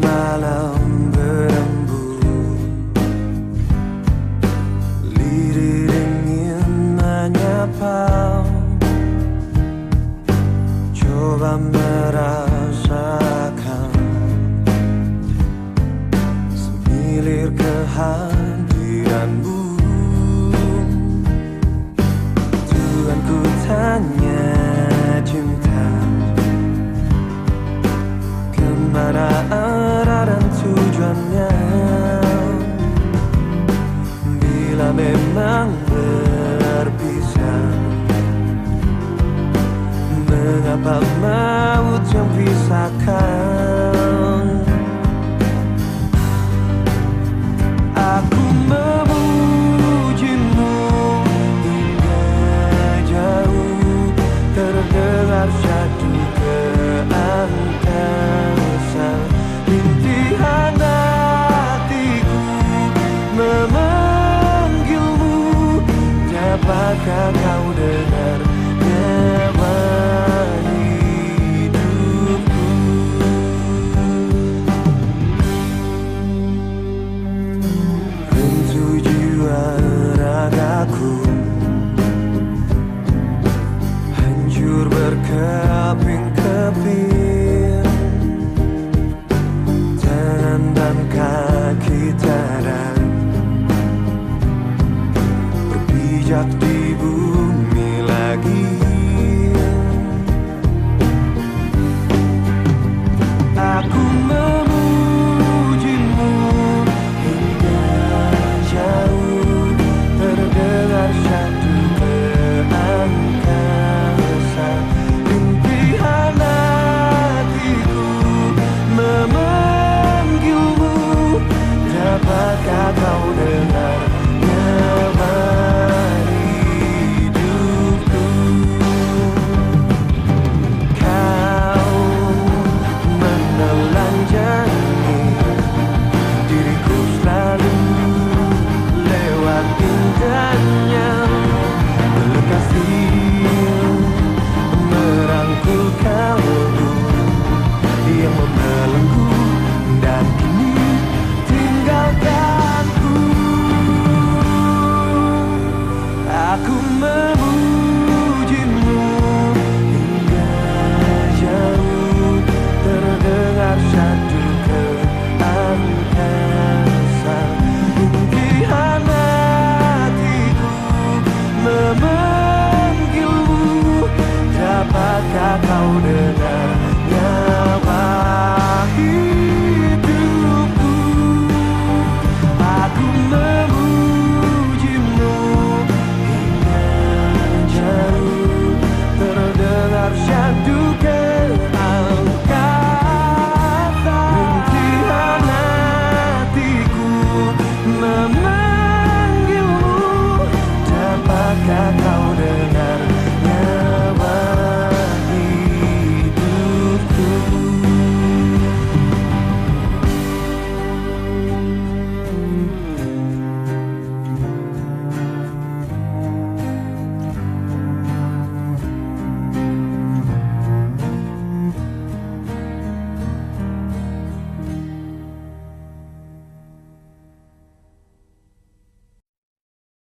malam berembun. Lirih ingin menyapa Coba merasakan Semilir kehadiranmu kapal maut yang pisahkan? Aku memujimu hingga jauh Terdengar satu keangkasa. Angkasa hatiku memanggilmu Dapatkah kau dengar? a ti.